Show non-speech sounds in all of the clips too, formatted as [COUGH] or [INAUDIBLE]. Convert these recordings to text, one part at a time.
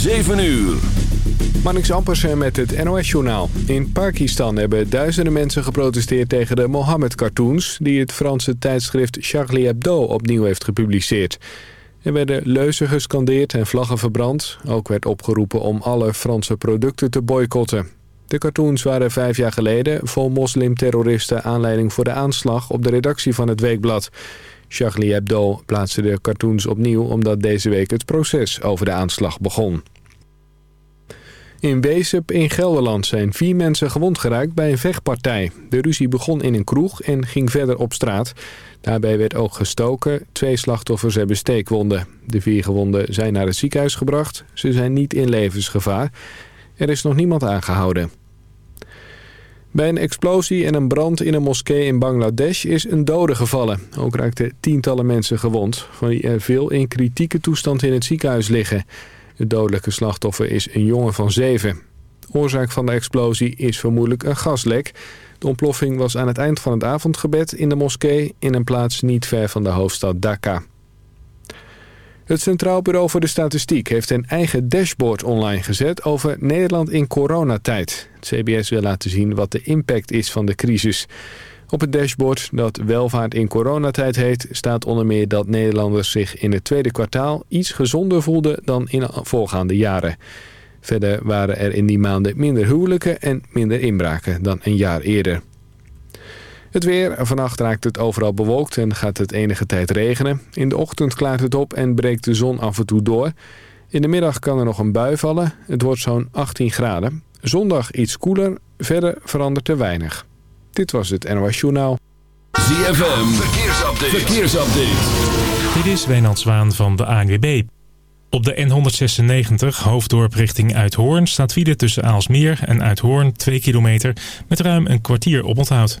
7 uur. Marnix Ampersen met het NOS-journaal. In Pakistan hebben duizenden mensen geprotesteerd tegen de Mohammed-cartoons... die het Franse tijdschrift Charlie Hebdo opnieuw heeft gepubliceerd. Er werden leuzen gescandeerd en vlaggen verbrand. Ook werd opgeroepen om alle Franse producten te boycotten. De cartoons waren vijf jaar geleden vol moslimterroristen aanleiding voor de aanslag op de redactie van het weekblad. Charlie Hebdo plaatste de cartoons opnieuw omdat deze week het proces over de aanslag begon. In Weesup in Gelderland zijn vier mensen gewond geraakt bij een vechtpartij. De ruzie begon in een kroeg en ging verder op straat. Daarbij werd ook gestoken. Twee slachtoffers hebben steekwonden. De vier gewonden zijn naar het ziekenhuis gebracht. Ze zijn niet in levensgevaar. Er is nog niemand aangehouden. Bij een explosie en een brand in een moskee in Bangladesh is een dode gevallen. Ook raakten tientallen mensen gewond, van wie er veel in kritieke toestand in het ziekenhuis liggen. Het dodelijke slachtoffer is een jongen van zeven. Oorzaak van de explosie is vermoedelijk een gaslek. De ontploffing was aan het eind van het avondgebed in de moskee... in een plaats niet ver van de hoofdstad Dhaka. Het Centraal Bureau voor de Statistiek heeft een eigen dashboard online gezet... over Nederland in coronatijd. Het CBS wil laten zien wat de impact is van de crisis... Op het dashboard dat welvaart in coronatijd heet... staat onder meer dat Nederlanders zich in het tweede kwartaal... iets gezonder voelden dan in voorgaande jaren. Verder waren er in die maanden minder huwelijken en minder inbraken dan een jaar eerder. Het weer. Vannacht raakt het overal bewolkt en gaat het enige tijd regenen. In de ochtend klaart het op en breekt de zon af en toe door. In de middag kan er nog een bui vallen. Het wordt zo'n 18 graden. Zondag iets koeler. Verder verandert er weinig. Dit was het NOS Journaal. ZFM, verkeersupdate. verkeersupdate. Dit is Wijnand Zwaan van de ANWB. Op de N196 hoofddorp richting Uithoorn staat file tussen Aalsmeer en Uithoorn 2 kilometer met ruim een kwartier op onthoud.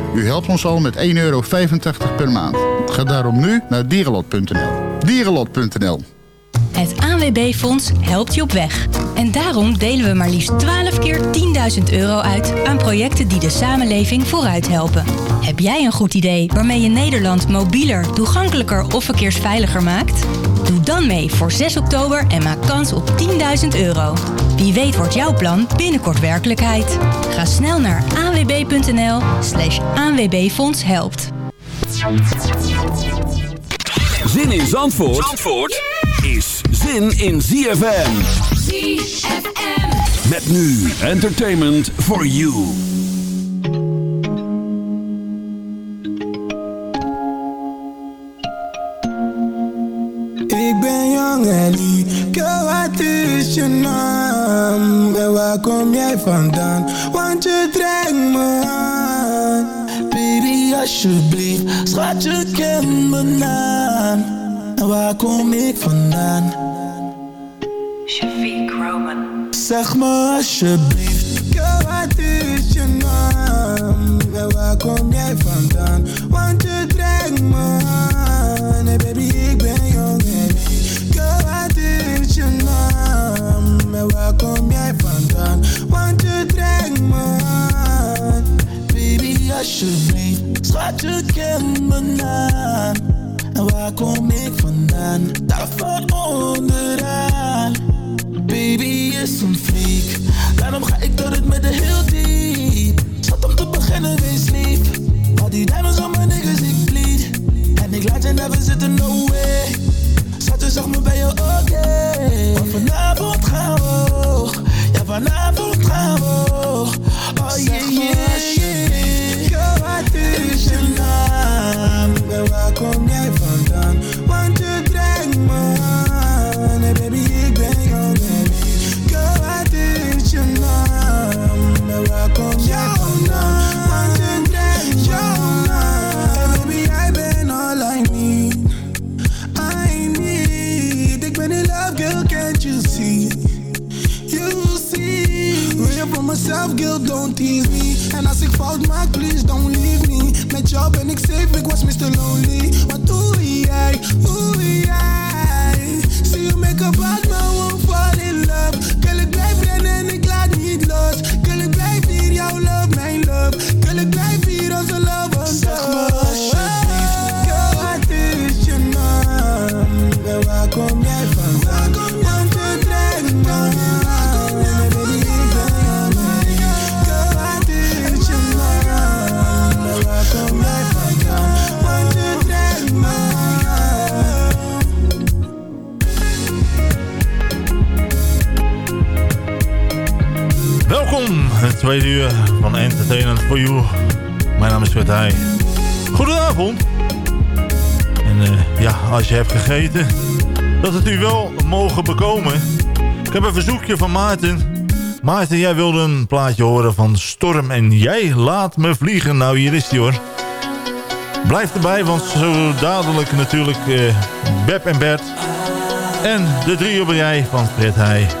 U helpt ons al met 1,85 euro per maand. Ga daarom nu naar dierenlot.nl. Dierenlot.nl Het ANWB-fonds helpt je op weg. En daarom delen we maar liefst 12 keer 10.000 euro uit aan projecten die de samenleving vooruit helpen. Heb jij een goed idee waarmee je Nederland mobieler, toegankelijker of verkeersveiliger maakt? Doe dan mee voor 6 oktober en maak kans op 10.000 euro. Wie weet wordt jouw plan binnenkort werkelijkheid. Ga snel naar anwb.nl slash ANWB-fonds helpt. Zin in Zandvoort, Zandvoort is zin in ZFM. ZFM. Met nu entertainment for you. Is je naam? En waar kom jij vandaan? Want je trekt me aan. Baby, alsjeblieft, schat je ken mijn naam. En waar kom ik vandaan? Shafiq Roman. Zeg me alsjeblieft, girl, wat is je naam? En waar kom jij vandaan? Want je alsjeblieft. Schatje, ken mijn naam. En waar kom ik vandaan? Daar van onderaan. Baby is een freak. Daarom ga ik door het midden heel diep. Zat om te beginnen, wees lief. Al die diamonds om mijn niggas, ik bleed. En ik laat je never zitten, no way. Zat Schatje, zag me bij je, oké. Okay. Want vanavond gaan we hoog. Ja, vanavond gaan we. Mijn naam is Fred Heij. Goedenavond. En eh, ja, als je hebt gegeten, dat het u wel mogen bekomen. Ik heb een verzoekje van Maarten. Maarten, jij wilde een plaatje horen van Storm en jij laat me vliegen. Nou, hier is hij hoor. Blijf erbij, want zo dadelijk natuurlijk uh, Beb en Bert. En de drie op jij van Fred Heij.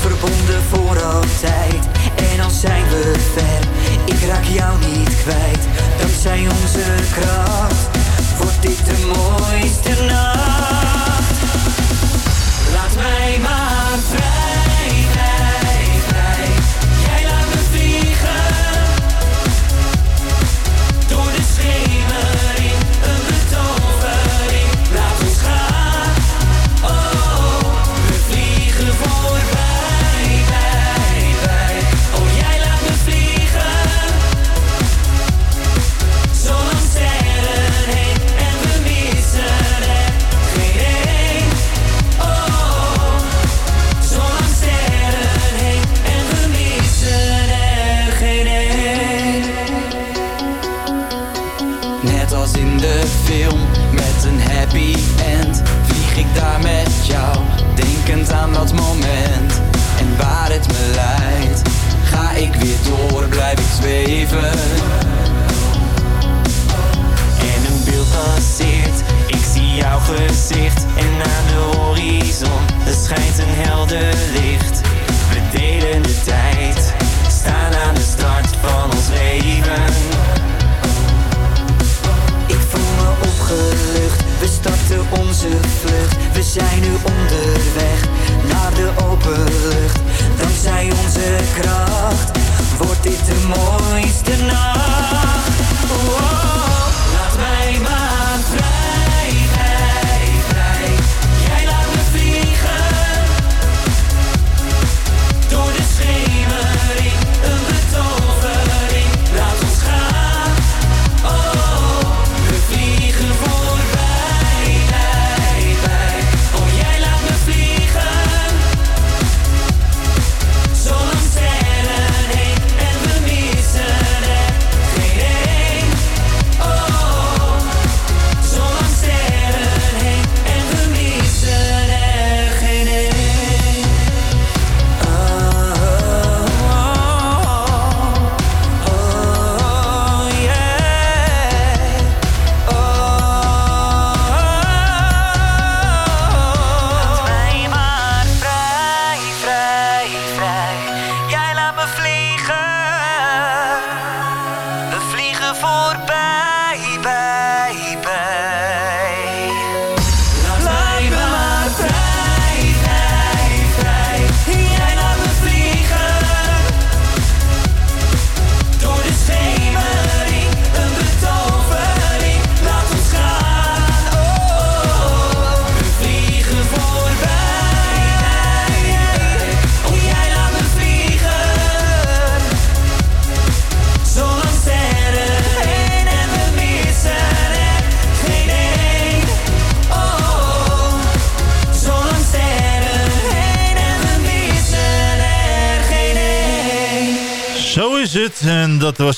verbonden voor altijd. En al zijn we ver, ik raak jou niet kwijt, Dat dankzij onze kracht.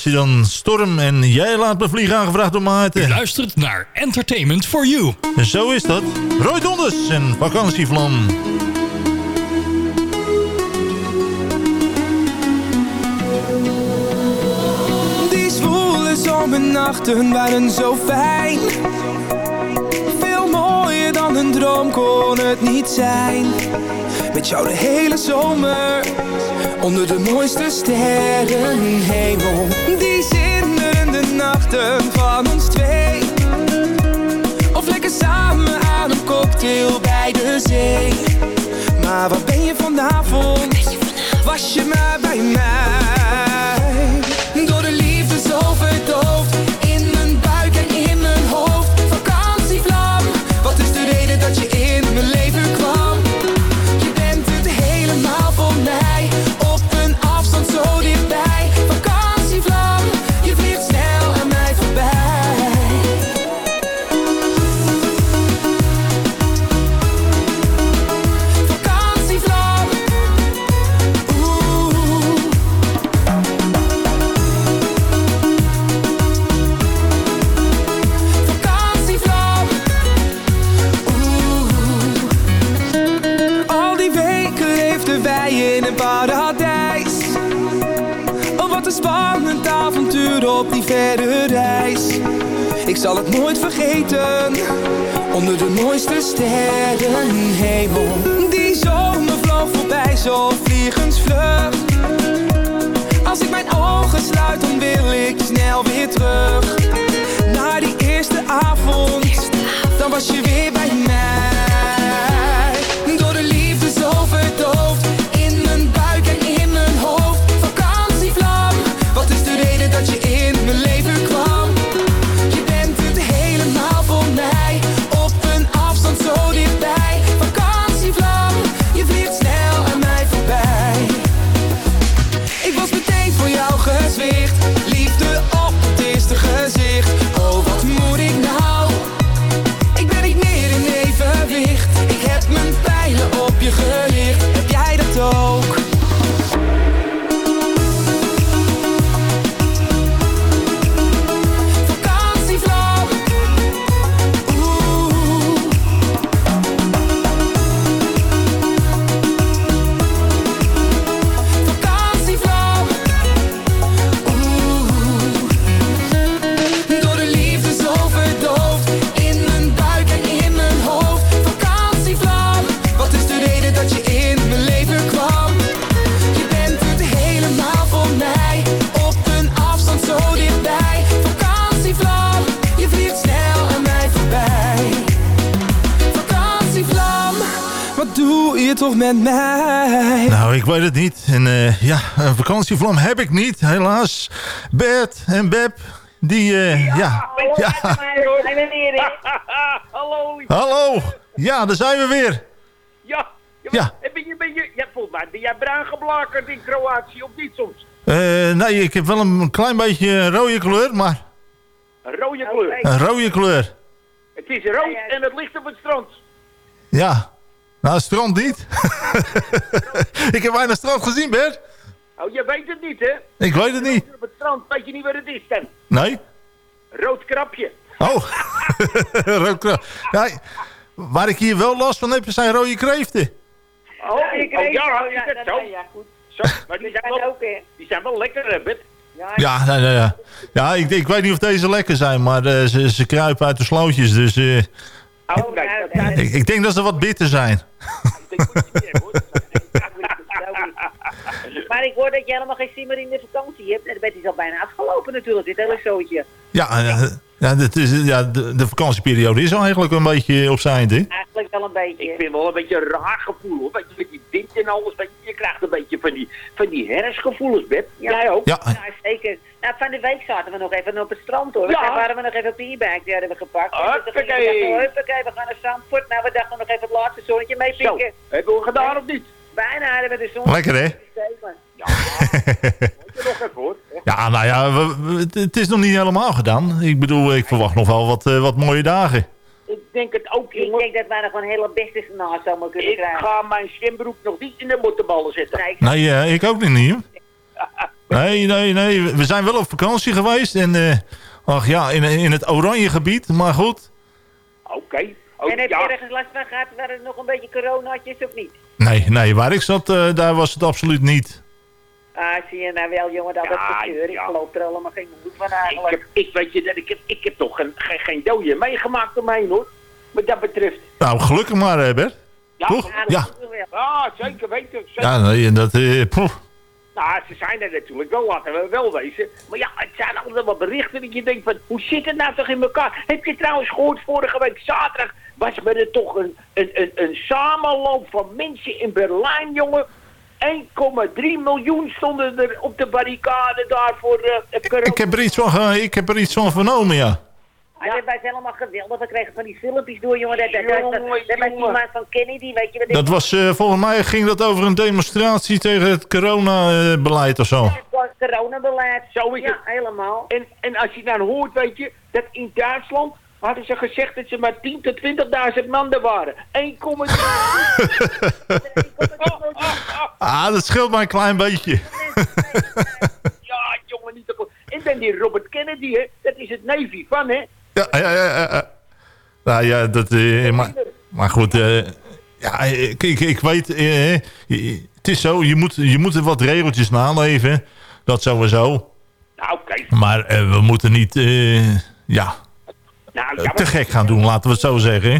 Was hij dan Storm. En jij laat me vliegen aangevraagd door U Maarten. luistert naar Entertainment for You. En zo is dat. Roy Donders en vakantievlam. Die zwoele zomernachten waren zo fijn. Veel mooier dan een droom kon het niet zijn. Met jou de hele zomer, onder de mooiste sterrenhemel. Die zinderende nachten van ons twee. Of lekker samen aan een cocktail bij de zee. Maar waar ben je vanavond? Een vakantievlam heb ik niet, helaas. Bert en Beb, die... eh, ja. Ja. Hallo. [LAUGHS] Hallo. Ja, daar zijn we weer. Ja. Ja. En Ben je, ben je, ja, volgens mij ben jij bruin geblakerd in Kroatië of niet soms? Eh, nee, ik heb wel een klein beetje rode kleur, maar Een rode kleur. een rode kleur. Het is rood en het ligt op het strand. Ja. Nou, strand niet. [LAUGHS] ik heb weinig strand gezien, Bert. Oh, je weet het niet, hè? Ik weet het niet. Op het strand weet je niet waar het is dan. Nee? Rood krapje. Oh. [LAUGHS] Rood kleur. Ja, waar ik hier wel last van heb, zijn rode kreeften. Oh, oh, ja, oh, ja, is dat dat- zo? ja, goed. Zo, maar die zijn zijn wel, die zijn wel lekker, hè, Bert? Ja, nee, nee, ja. ja ik, ik weet niet of deze lekker zijn, maar eh, ze, ze kruipen uit de slootjes. Dus eh, Oh, nee, dat- ik, ik denk dat ze wat bitter zijn. Maar ik hoor dat je helemaal geen zin meer in de vakantie hebt. En dan is al bijna afgelopen natuurlijk, dit hele zootje. Ja, eh, ja, dit is, ja de, de vakantieperiode is al eigenlijk een beetje op zijn hè? Eigenlijk wel een beetje. Ik vind wel een beetje een raar gevoel, hoor. Weet je, met die wind en alles. Weet je, je krijgt een beetje van die, van die herfstgevoelens, Bert. Jij ook? Ja. Ja, zeker. Nou, van de week zaten we nog even op het strand hoor. Ja. Dan waren we nog even op de e-bike, die hadden we gepakt. Huppakee. Huppakee, we gaan naar Zandvoort. Nou, we dachten nog even het laatste zonnetje Zo, meepikken. hebben we gedaan of niet? Bijna hadden we de zon. Lekker, hè? Moet je nog even, hoor. Ja, nou ja, we- we- het- het is nog niet helemaal gedaan. Ik bedoel, ik verwacht nog wel wat, eh, wat mooie dagen. Ik denk het ook, Ik denk dat wij nog een hele beste na zomer kunnen Ik krijgen. ga mijn zwembroek nog niet in de mottenballen zetten. Nee, Nee, eh, ik ook niet. Nee, nee, nee. We zijn wel op vakantie geweest. En, eh, ach ja, in, in het oranje gebied. Maar goed. Oké. Oh, en heb ja. je ergens last van gehad waar er nog een beetje coronaatjes of niet? Nee, nee. Waar ik zat, eh, daar was het absoluut niet. Ah, zie je nou wel, jongen, dat Ja, is gezeur. Ik ja. geloof er allemaal geen moed van Ik, eigenlijk. heb, ik weet je, dat ik heb, ik heb toch geen, geen, geen dode meegemaakt door mij hoor. Wat dat betreft. Nou, gelukkig maar, hè, Bert. Ja, Toch? Ja. Ja, zeker weten. Zeker. Ja, nee, en dat... eh. Nou, ze zijn er natuurlijk wel, laten we wel wezen. Maar ja, het zijn altijd wel berichten dat je denkt van, hoe zit het nou toch in elkaar? Heb je trouwens gehoord, vorige week zaterdag was er toch een, een, een, een samenloop van mensen in Berlijn, jongen. 1,3 miljoen stonden er op de barricade daar voor eh, het ik, heb er iets van, ik heb er iets van vernomen, ja. Ja. Dat was helemaal geweldig. We kregen van die filmpjes door, jongen. Dat, dat, dat, dat, die man van Kennedy, weet je wat ik Dat was, eh, volgens mij ging dat over een demonstratie tegen het coronabeleid of zo. Het was coronabeleid. Zo is ja, het. helemaal. En, en als je dan hoort, weet je, dat in Duitsland hadden ze gezegd dat ze maar 10.000 tot 20.000 man er waren. 1,3 [LAUGHS] Ah, dat scheelt maar een klein beetje. [LAUGHS] Ja, jongen, niet te goed. En dan die Robert Kennedy, hè, dat is het neefje van, hè. Ja, ja, ja. ja. Nou ja, dat... eh, maar, maar goed, eh, ja, ik, ik, ik weet... eh, je- het is zo, je moet, je moet er wat regeltjes naleven. Dat sowieso. Nou, kijk. Maar eh, we moeten niet... eh, ja, Nou, eh, ja, te gek gaan doen, laten we het zo zeggen. hè.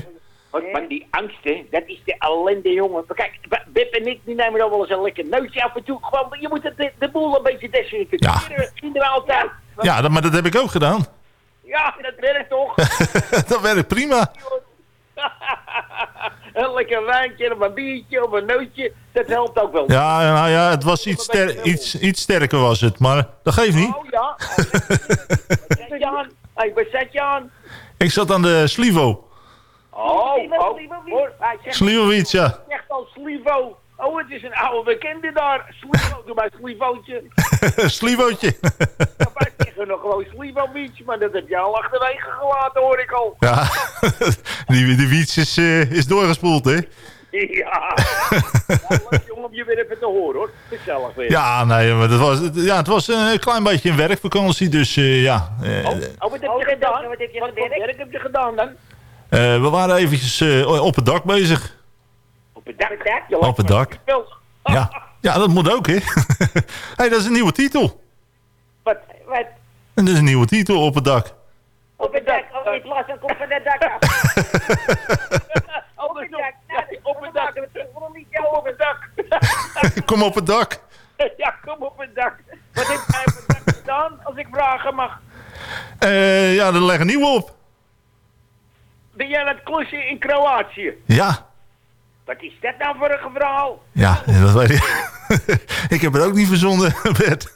maar, maar die angst, hè, dat is de ellende, jongen. Maar kijk, Bip en ik, die nemen dan wel eens een lekker neusje af en toe. Gewoon, je moet de, de boel een beetje desinfecteren. Vinden we altijd. Ja, dat, maar dat heb ik ook gedaan. Ja, dat werkt toch? [LAUGHS] dat werkt prima. [LAUGHS] een lekker wijntje of een biertje of een neusje, dat helpt ook wel. Ja, nou ja, het was iets, ster iets, iets sterker was het, maar dat geeft niet. Oh ja. Wat zet je aan? Hey, wat zet je aan? Ik zat aan de Slivo. Oh, oh, Slivovic, ja. zegt al Slivo. Oh, het is een oude bekende daar. Slivo, doe maar Slivootje. [LAUGHS] Slivootje. Wij zeggen nog gewoon Slivovic, maar dat heb je al achterwege gelaten, hoor ik al. Ja, [LAUGHS] die, die wiets is, eh, is doorgespoeld, hè? [LAUGHS] Ja. [LAUGHS] Nou, leuk jongen om je weer even te horen, hoor. Gezellig weer. Ja, nee, maar dat was, ja, het was een klein beetje een werkvakantie, dus eh, ja. eh, Oh, oh, wat heb Oh, je gedaan? wat heb je Wat werk heb je gedaan dan? eh, we waren eventjes eh, op het dak bezig. Op het dak. Je Op het dak. [LAUGHS] Ja, ja dat moet ook, hè? hey, dat is een nieuwe titel. Wat? Wat? En dat is een nieuwe titel op het dak. Op het dak. Oh, ik las hem, kom van het dak af. Op het dak. Ja, op het dak. [LAUGHS] Kom op het dak. Kom op het dak. Ja, kom op het dak. Wat heb jij op het dak gedaan, als ik vragen mag? Eh, ja, er leggen nieuwe op. Ben jij aan het klussen in Kroatië? Ja, Wat is dat nou voor een verhaal? ja, dat weet ik. [LAUGHS] ik heb het ook niet verzonnen, [LAUGHS] Bert.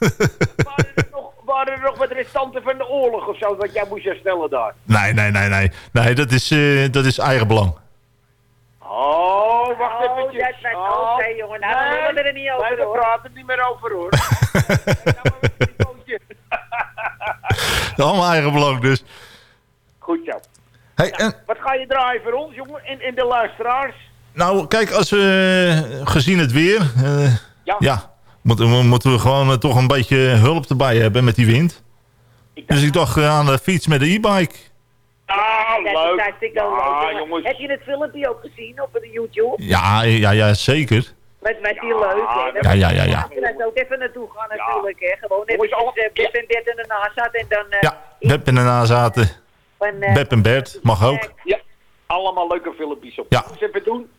Waren er nog wat restanten van de oorlog of zo, wat jij moest herstellen daar? nee, nee, nee, nee. Nee, dat is, eh, dat is eigen belang. Oh, wacht Oh, even. dat was oké, jongen. Nou, dan hebben we er niet over, Nee, we hoor. praten er niet meer over, hoor. [LAUGHS] [LAUGHS] Allemaal eigen belang, dus. Goed zo. Hey, en, Wat ga je draaien voor ons, jongen? En, en de luisteraars? nou, kijk, als we eh, gezien het weer... eh, Ja. ja, moeten, we, moeten we gewoon eh, toch een beetje hulp erbij hebben met die wind. Dus ik dacht aan de fiets met de e-bike. Ah, dat leuk. is hartstikke Ja, leuk, jongen. jongens. Heb je het filmpje ook gezien op de YouTube? Ja, ja, ja, zeker. Met, met die leuk, hè? Ja, ja, ja, ja. Je ook even naartoe gaan natuurlijk, hè. Gewoon even Jongens, uh, Bip en Bert ernaast zat en dan... eh, Ja, Beb en daarna zaten. van, eh, Beb en Bert, mag ook. Ja, allemaal leuke filmpjes op. Ja. Eens even doen.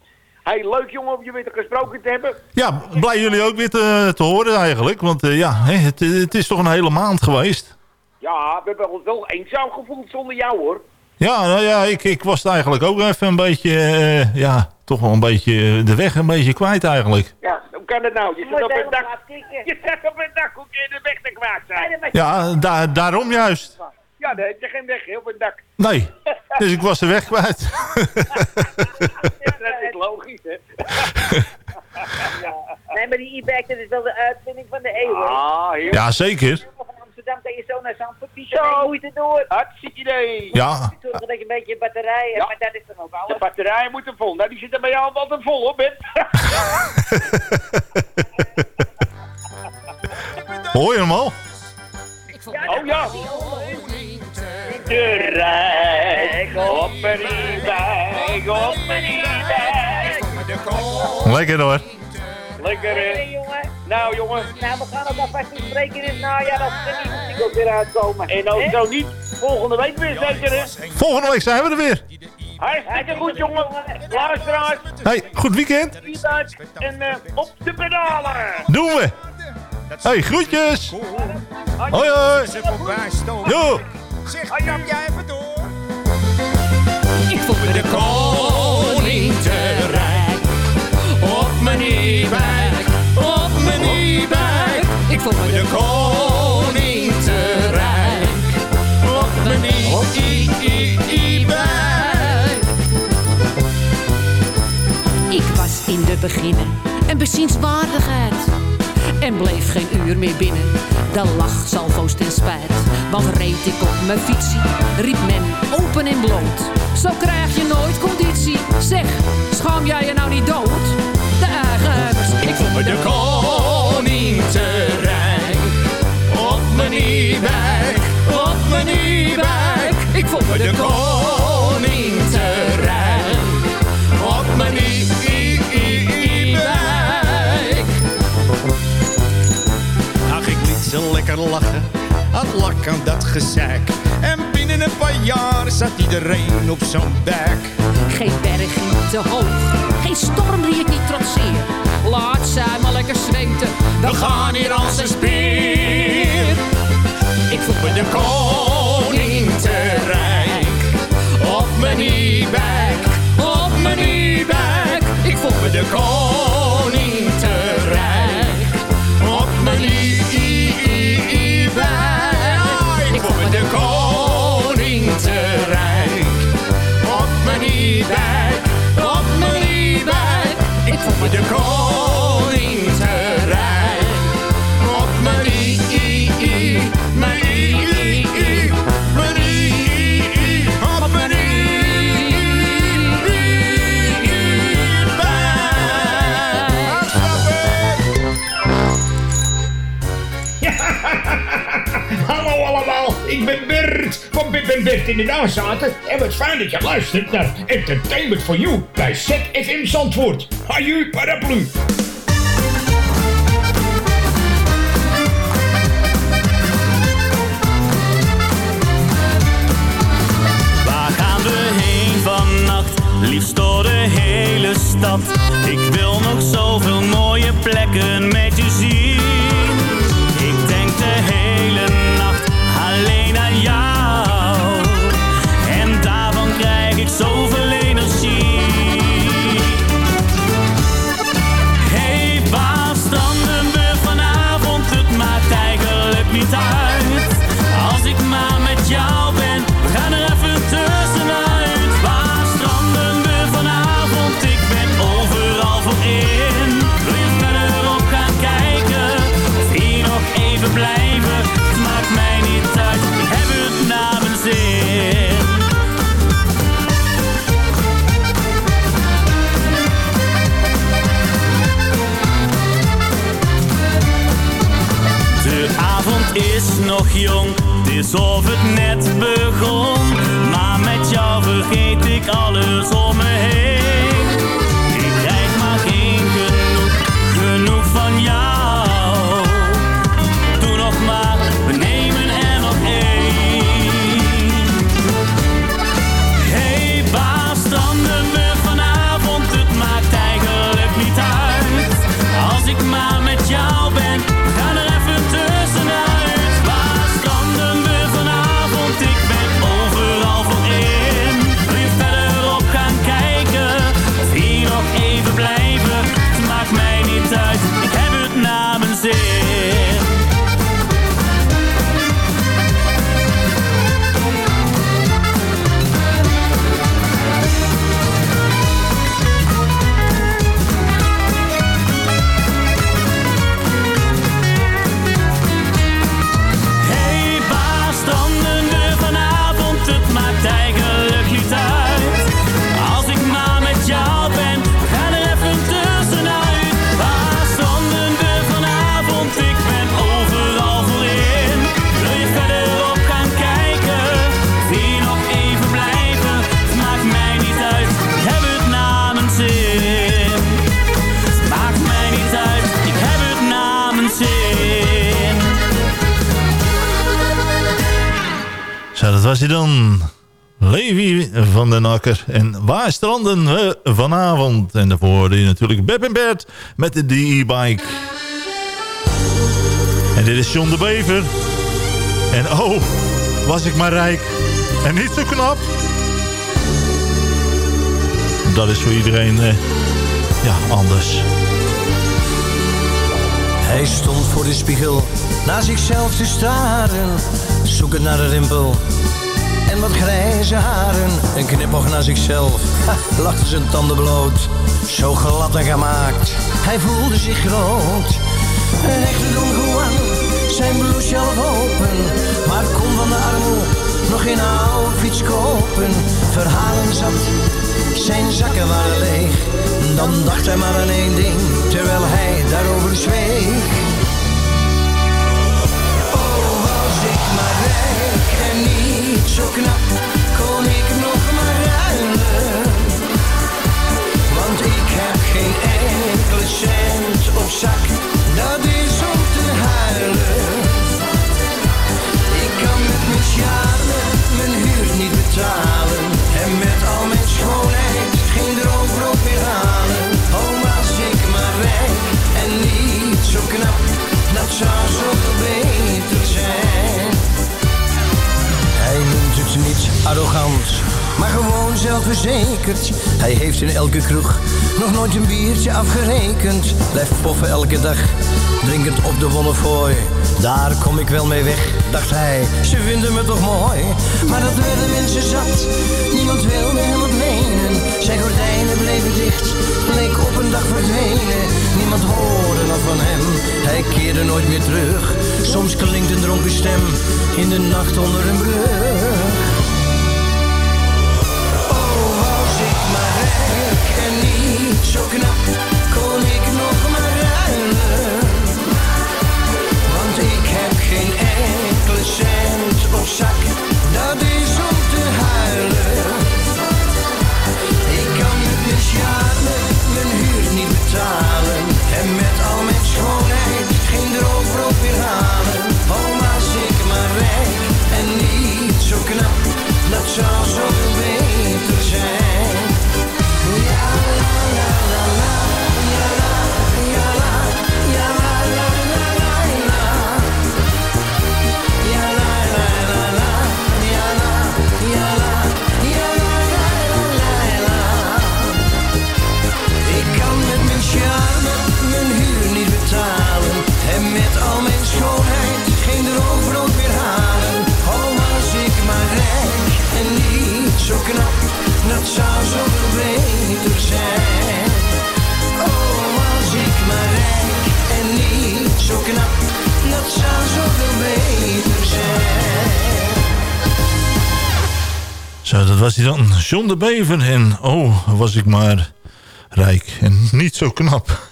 Hey, leuk jongen om je weer gesproken te hebben. Ja, blij jullie ook weer te, te horen eigenlijk. Want eh, ja, hè, het, het is toch een hele maand geweest. Ja, we hebben ons wel eenzaam gevoeld zonder jou hoor. Ja, nou ja, ik, ik was het eigenlijk ook even een beetje, eh, ja, toch wel een beetje de weg een beetje kwijt eigenlijk. Ja, hoe kan het nou? Je zit op het dak. Je zit op het dak, hoe kun je de weg te kwijt zijn? Ja, daar daarom juist. Ja, daar heb je geen weg op het dak. Nee, dus ik was de weg kwijt. [LAUGHS] Ja, dat is logisch hè. [LAUGHS] Nee, maar die e-bike, dat is wel de uitvinding van de eeuw. Ah, heel Ja, zeker. Amsterdam kan je zo naar Zandvoort fietsen, geen moeite door. Hartstikke idee. Ja, Zorg dat je een beetje batterij hebt, maar dat is dan ook De alles. batterijen moeten vol. Nou, die zitten bij jou altijd vol hoor, Ben. [LAUGHS] Hoor je hem al? Oh ja. De rijk op een e-bike, op een e-bike. Lekker hoor. Lekker hè? Nou jongen. Nou, we gaan ook alvast bespreken in het najaar als er nieuwe singles weer uitkomen. En ook zo niet, volgende week weer zeker hè? Volgende week zijn we er weer. Hartstikke goed jongen. Luisteraars, Hey, goed weekend. en eh, op de pedalen. Doen we. Hey, groetjes. Hoi hoi. Jo. Zeg, jij even door? Ik voel me de koning Ik voel me de koning te rijk. Op mijn e-bike. Ik was in de beginnen een bezienswaardigheid. En bleef geen uur meer binnen. De lach salvo's ten spijt. Want reed ik op mijn fietsie, riep men open en bloot. Zo krijg je nooit conditie. Zeg, schaam jij je nou niet dood? De eigen Ik voel me de koning te. Op mijn e-bike, op mijn e-bike. Ik voel me de koning te rijk. Op mijn e-bike. Ach, ik liet ze lekker lachen. Had lak dat gezeik. Een paar jaar zat iedereen op zo'n bek. Geen berging te hoog, geen storm die ik niet trotseer. Laat zij maar lekker zweten, We gaan hier als een speer. Ik voel me de koning te rijk. Op mijn e-bike, op de koning te rijk. Op mijn e-i-i, mijn e-i-i, mijn e-i-i, op mijn Hallo allemaal, ik ben Bert van Bip en Bert in de Nazaten. En wat fijn dat je luistert naar Entertainment for You bij ZFM Zandvoort. Haju paraplu. Waar gaan we heen vannacht? Liefst door de hele stad. Ik wil nog zoveel mooie plekken met je zien. Is nog jong, het is of het net begon. Maar met jou vergeet ik alles om me heen. Was hij dan. Levi van den Akker. En waar stranden we vanavond? En daarvoor hoorde je natuurlijk Beb en Bert met de e-bike. En dit is John de Bever. En oh, was ik maar rijk. En niet zo knap. Dat is voor iedereen eh, ja, anders. Hij stond voor de spiegel naar zichzelf te staren, zoekend naar een rimpel en wat grijze haren. Een knipoog naar zichzelf, ha, lachte zijn tanden bloot, zo glad en gemaakt. Hij voelde zich groot, een echte Don Juan, zijn blouse half open, maar kon van de armoe nog geen outfits kopen. Verhalen zat, zijn zakken waren leeg, dan dacht hij maar aan één ding, terwijl hij daarover zweeg. Oh, was ik maar rijk en niet zo knap, kon ik nog maar ruilen. Want ik heb geen enkele cent op zak, dat is om te huilen. Ik kan met mijn charme mijn huur niet betalen. En met al mijn schoonheid geen droogbrood meer halen. Zo knap, dat zou zoveel beter zijn. Hij noemt het niet arrogant, maar gewoon zelfverzekerd. Hij heeft in elke kroeg nog nooit een biertje afgerekend. Blijft poffen elke dag, drinkend op de Wonnefooi. Daar kom ik wel mee weg, dacht hij. Ze vinden me toch mooi, maar dat werden mensen zat. Niemand wilde hem wat menen. Zijn gordijnen bleven dicht, bleek op een dag verdwenen. Niemand hoorde nog van hem, hij keerde nooit meer terug. Soms klinkt een dronken stem in de nacht onder een brug. Oh, ik maar en niet zo knap, kon ik nog maar ruilen. Dan. John de Bever. En oh, was ik maar rijk en niet zo knap.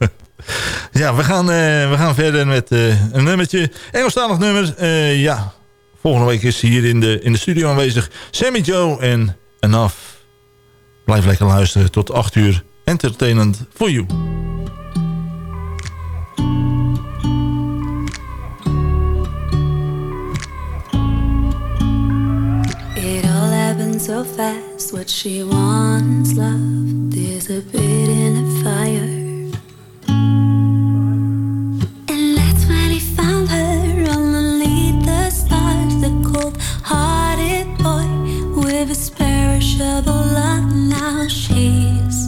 [LAUGHS] ja, we gaan, eh, we gaan verder met eh, een nummertje. Engelstalig nummer. Eh, ja, volgende week is hier in de, in de studio aanwezig Sammy Joe en Enough. Blijf lekker luisteren tot 8 uur. Entertainment for you. So fast. What she wants, love, disappeared in a fire. And that's when he found her underneath the stars. The cold-hearted boy with his perishable love. Now she's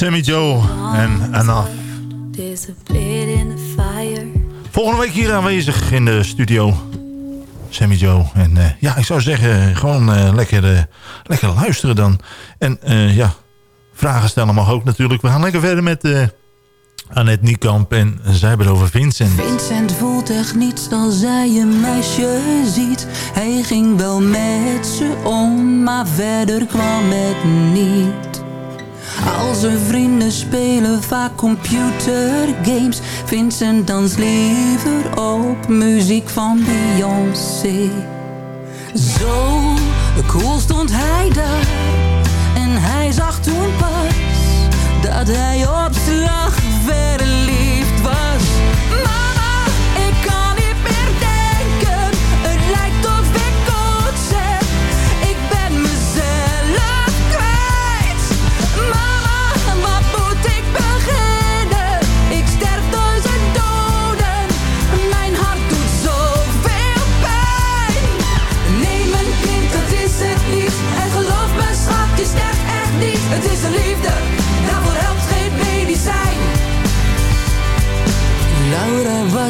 Sammy Joe en fire. Volgende week hier aanwezig in de studio. Sammy Joe. En eh, ja, ik zou zeggen, gewoon eh, lekker, eh, lekker luisteren dan. En ja, vragen stellen mag ook natuurlijk. We gaan lekker verder met Annette Niekamp. En zij hebben over Vincent. Vincent voelt echt niets als hij een meisje ziet. Hij ging wel met ze om, maar verder kwam het niet. Al zijn vrienden spelen vaak computergames. Vincent dans liever op muziek van Beyoncé. Zo cool stond hij daar. En hij zag toen pas dat hij op slag verliefd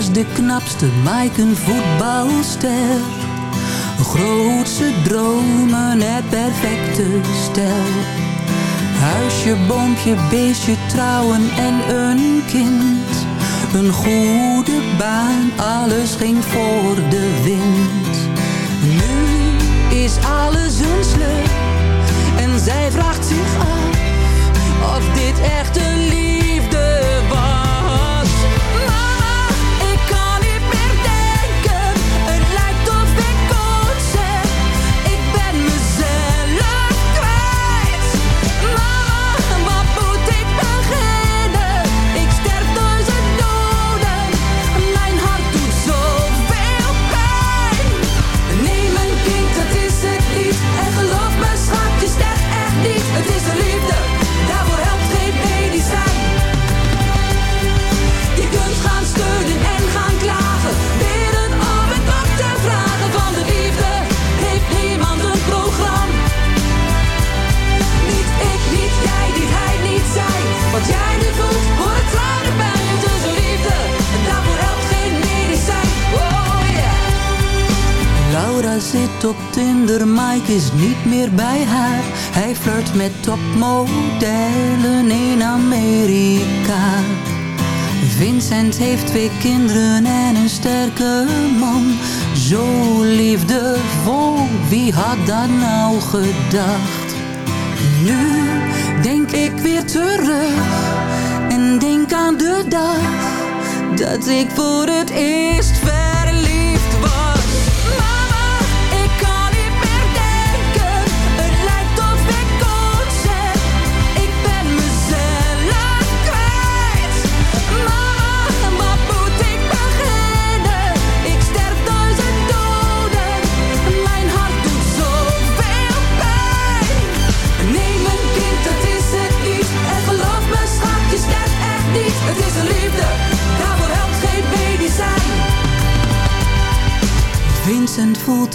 was de knapste, Mike een voetbalster. Grootse dromen, het perfecte stel. Huisje, boompje, beestje, trouwen en een kind. Een goede baan, alles ging voor de wind. Nu is alles een sleur en zij vraagt zich af of dit echt een liefde Laura zit op Tinder, Mike is niet meer bij haar. Hij flirt met topmodellen in Amerika. Vincent heeft twee kinderen en een sterke man. Zo liefdevol, wie had dat nou gedacht? Nu denk ik weer terug en denk aan de dag dat ik voor het eerst verliefd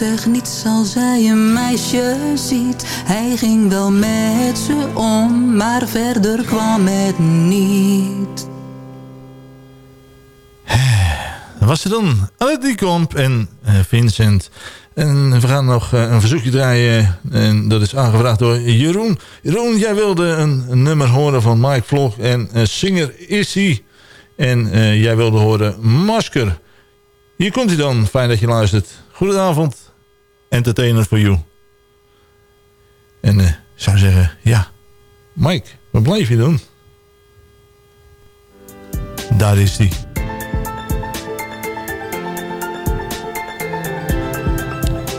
echt niets als hij een meisje ziet. Hij ging wel met ze om, maar verder kwam het niet. Dat was het dan. Annette Niekamp en eh, Vincent. En we gaan nog eh, een verzoekje draaien. En dat is aangevraagd door Jeroen. Jeroen, jij wilde een, nummer horen van Mike Vlog. En uh, zinger is hij. En eh, jij wilde horen Masker. Hier komt hij dan. Fijn dat je luistert. Goedenavond. Entertainer for you. En eh, ik zou zeggen, ja. Mike, wat blijf je doen? Daar is hij.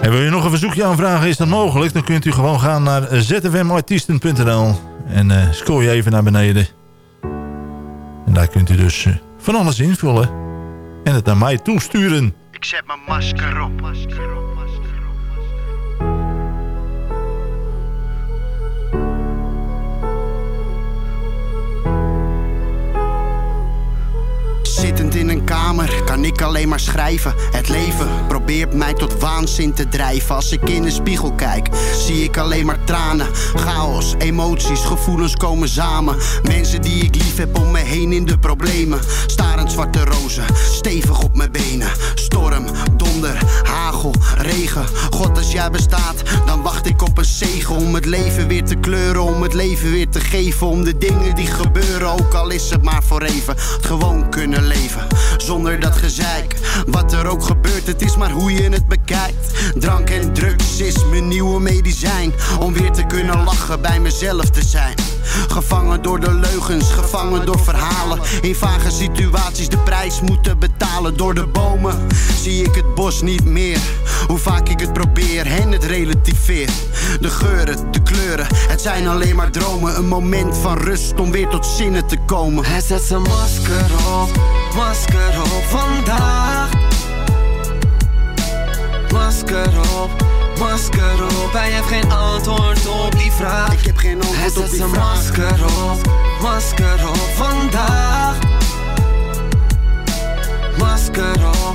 En wil je nog een verzoekje aanvragen, is dat mogelijk? Dan kunt u gewoon gaan naar zfmartiesten.nl en eh scroll je even naar beneden. En daar kunt u dus eh, van alles invullen. En het naar mij toesturen. Ik zet mijn masker op. kamer kan ik alleen maar schrijven. Het leven probeert mij tot waanzin te drijven. Als ik in de spiegel kijk, zie ik alleen maar tranen. Chaos, emoties, gevoelens komen samen. Mensen die ik lief heb om me heen in de problemen. Starend zwarte rozen, stevig op mijn benen. Storm, donder, hagel, regen. God, als jij bestaat, dan wacht ik op een zegen. Om het leven weer te kleuren, om het leven weer te geven. Om de dingen die gebeuren, ook al is het maar voor even. Gewoon kunnen leven, zonder dat gezeik. Wat er ook gebeurt, het is maar hoe je het bekijkt. Drank en drugs is mijn nieuwe medicijn. Om weer te kunnen lachen, bij mezelf te zijn. Gevangen door de leugens, gevangen door verhalen. In vage situaties de prijs moeten betalen. Door de bomen zie ik het bos niet meer. Hoe vaak ik het probeer en het relativeer. De geuren, de kleuren, het zijn alleen maar dromen. Een moment van rust om weer tot zinnen te komen. Hij zet zijn masker op, masker op vandaag. Masker op, masker op. Hij heeft geen antwoord op die vraag. Ik heb geen antwoord Hij op zet die zijn vraag. masker op, masker op vandaag. Masker op,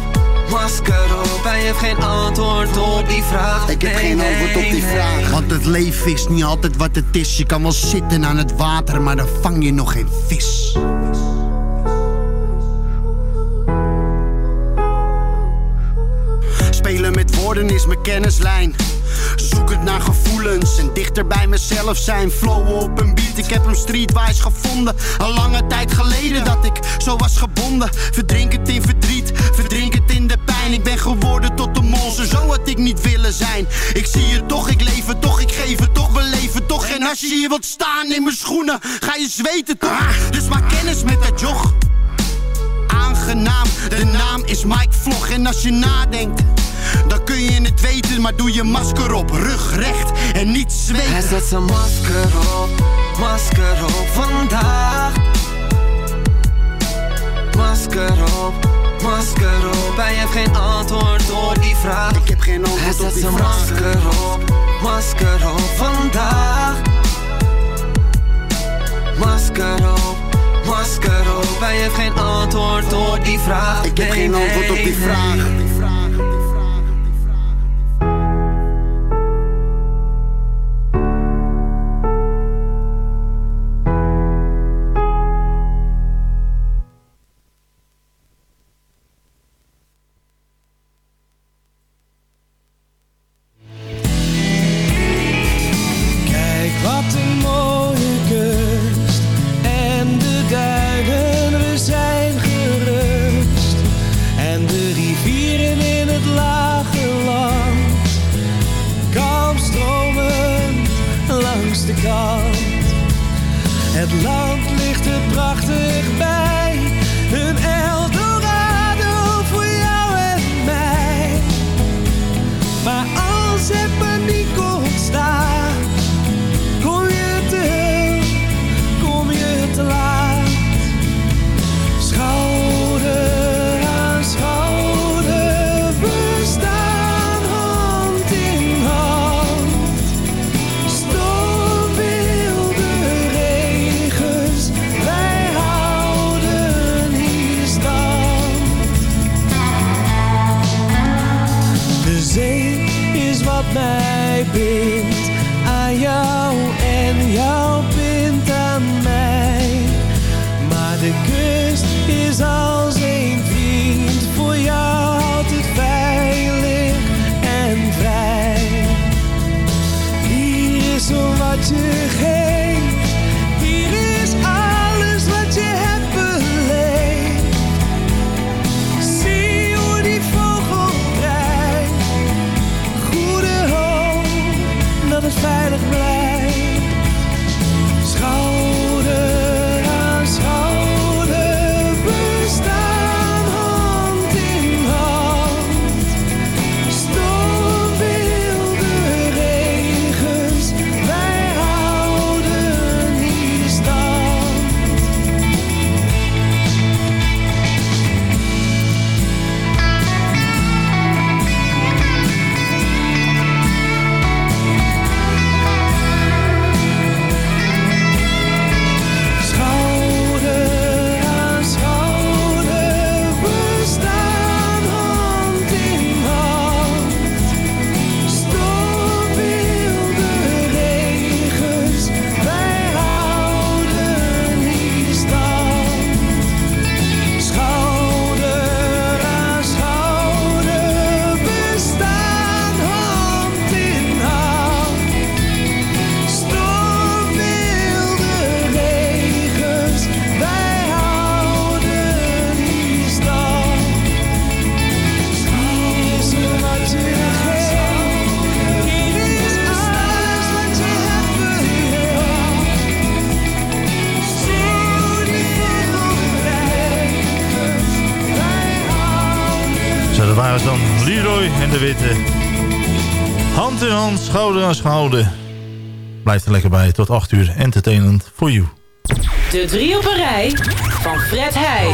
masker op. Hij heeft geen antwoord op die vraag. Ik heb Nee, geen antwoord op die nee. vraag. Want het leven is niet altijd wat het is. Je kan wel zitten aan het water, maar dan vang je nog geen vis. Woorden is mijn kennislijn. Zoek het naar gevoelens en dichter bij mezelf zijn. Flowen op een beat, ik heb hem streetwise gevonden. Een lange tijd geleden dat ik zo was gebonden. Verdrink het in verdriet, verdrink het in de pijn. Ik ben geworden tot een monster, zo had ik niet willen zijn. Ik zie het toch, ik leef het toch, ik geef het toch, beleef het toch. En als je hier wilt staan in mijn schoenen, ga je zweten toch. Dus maak kennis met dat joch aangenaam. De naam is Mike Vlog en als je nadenkt, dan kun je het weten. Maar doe je masker op, rug recht en niet zweten. Hij zet zijn masker op, masker op vandaag. Masker op, masker op. Hij heeft geen antwoord op die vraag. Ik heb geen antwoord Hij op zet die zijn masker op, masker op vandaag. Masker op, masker op. Hij heeft geen antwoord op die vraag. Ik heb Nee, geen antwoord op die nee. vraag. Schouder. Blijf er lekker bij, tot 8 uur. Entertainment for you. De drie op een rij van Fred Heij.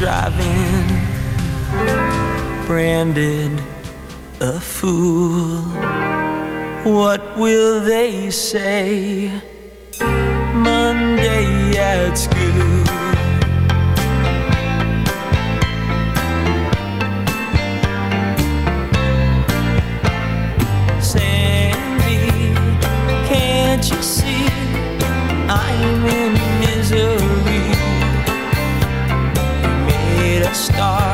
Drive-in, branded a fool. What will they say Monday at school? Sandy, can't you see I'm in star.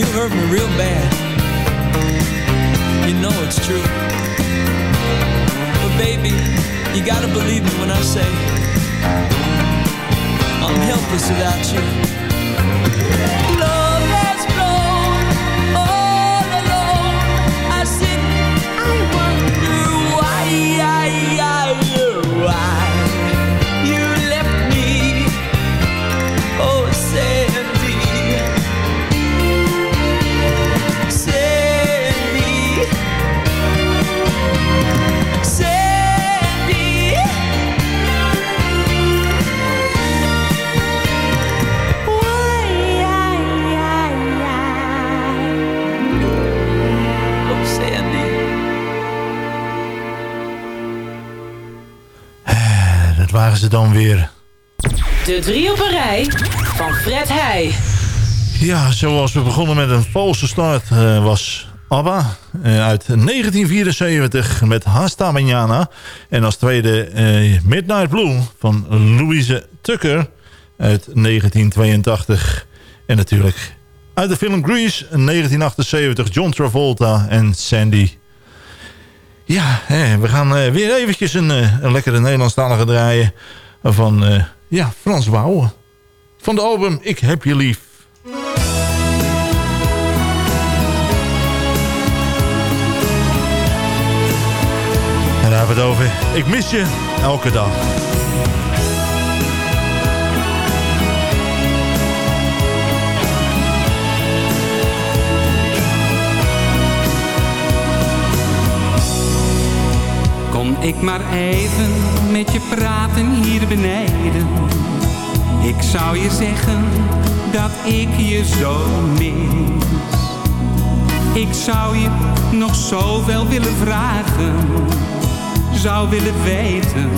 You hurt me real bad. You know it's true. But baby, you gotta believe me when I say I'm helpless without you. Dat waren ze dan weer. De drie op een rij van Fred Heij. Ja, zoals we begonnen met een valse start eh, was ABBA eh, uit 1974 met Hasta Mañana. En als tweede eh, Midnight Blue van Louise Tucker uit 1982. En natuurlijk uit de film Grease 1978 John Travolta en Sandy. Ja, we gaan eh, weer eventjes een, eh, een lekkere Nederlandstalige draaien van eh, ja, Frans Bouwen. Van de album Ik heb je lief. En daar hebben we het over. Ik mis je elke dag. Kon ik maar even met je praten hier beneden. Ik zou je zeggen dat ik je zo mis. Ik zou je nog zoveel willen vragen. Zou willen weten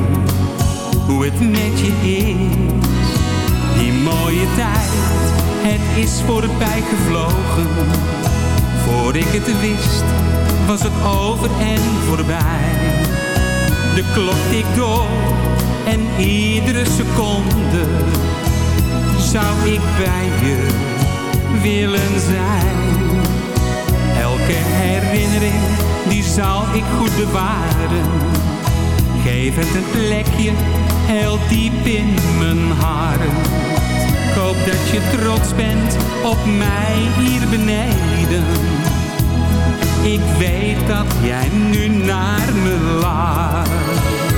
hoe het met je is. Die mooie tijd, het is voorbij gevlogen. Voor ik het wist, was het over en voorbij. De klok tikt door en iedere seconde zou ik bij je willen zijn. Elke herinnering, die zal ik goed bewaren. Geef het een plekje, heel diep in mijn hart. Ik hoop dat je trots bent op mij hier beneden. Ik weet dat jij nu naar me lacht.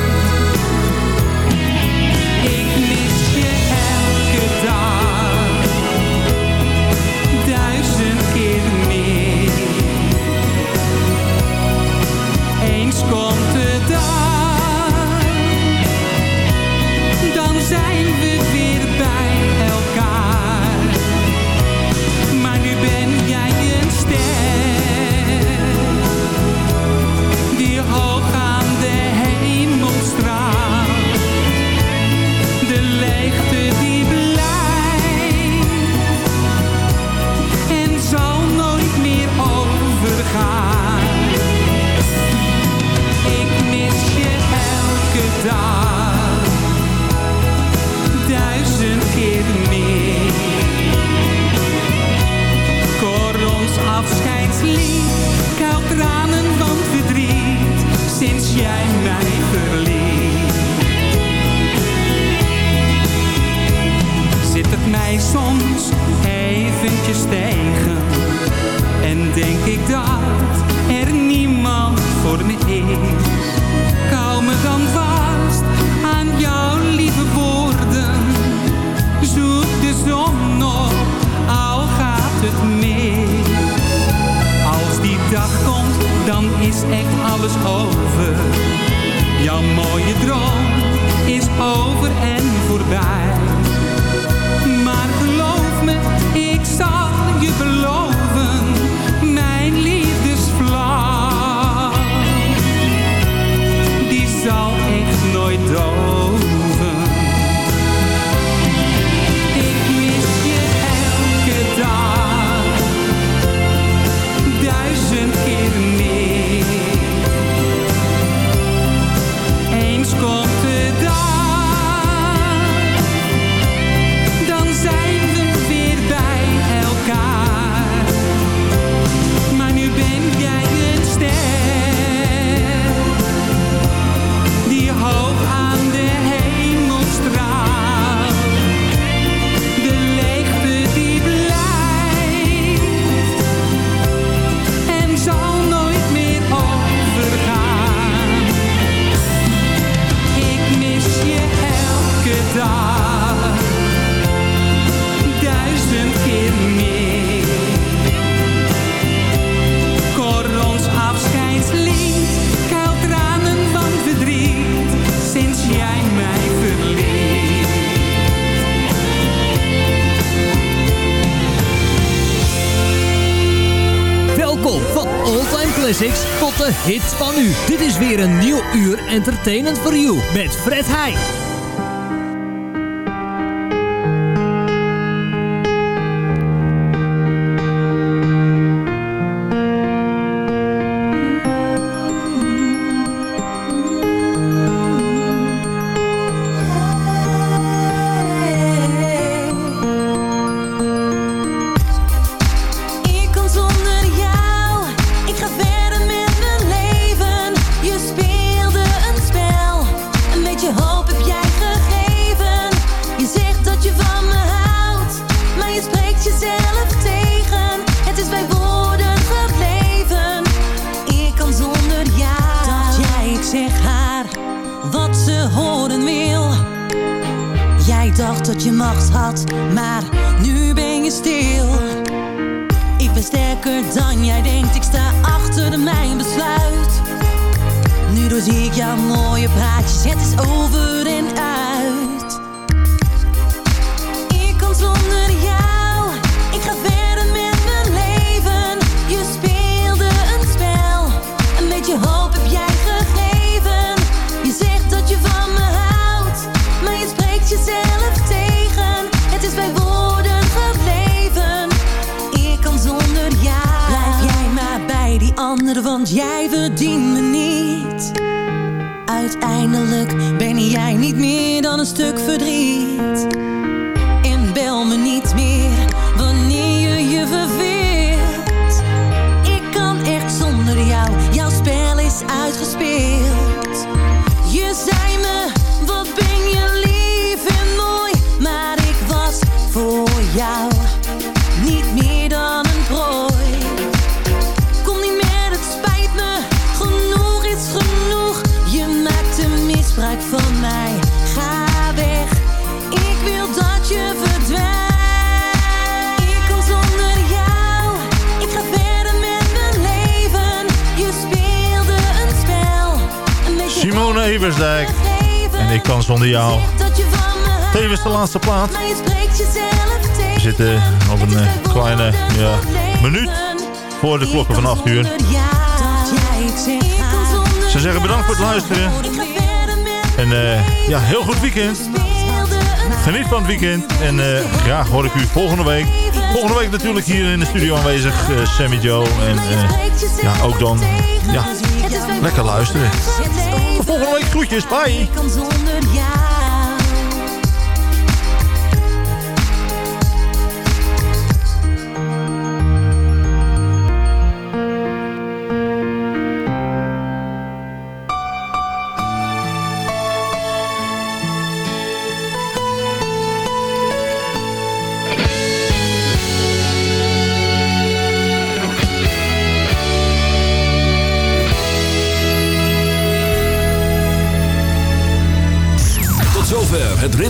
afscheidslied, koud raar. classics tot de hits van u. Dit is weer een nieuw uur entertainment for you met Fred Heij. En ik kan zonder jou. Tevens de laatste plaat. We zitten op een eh, kleine ja, minuut voor de klokken van 8 uur. Ze zeggen bedankt voor het luisteren. En eh, ja, heel goed weekend. Geniet van het weekend. En eh, graag hoor ik u volgende week. Volgende week natuurlijk hier in de studio aanwezig. Sammy Joe. En ja, ook dan ja, lekker luisteren volgende week. Groetjes, bye.